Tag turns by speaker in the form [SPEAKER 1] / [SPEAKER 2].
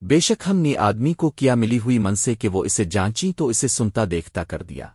[SPEAKER 1] بے شک ہم نے آدمی کو کیا ملی ہوئی من سے کہ وہ اسے جانچی تو اسے سنتا دیکھتا کر دیا۔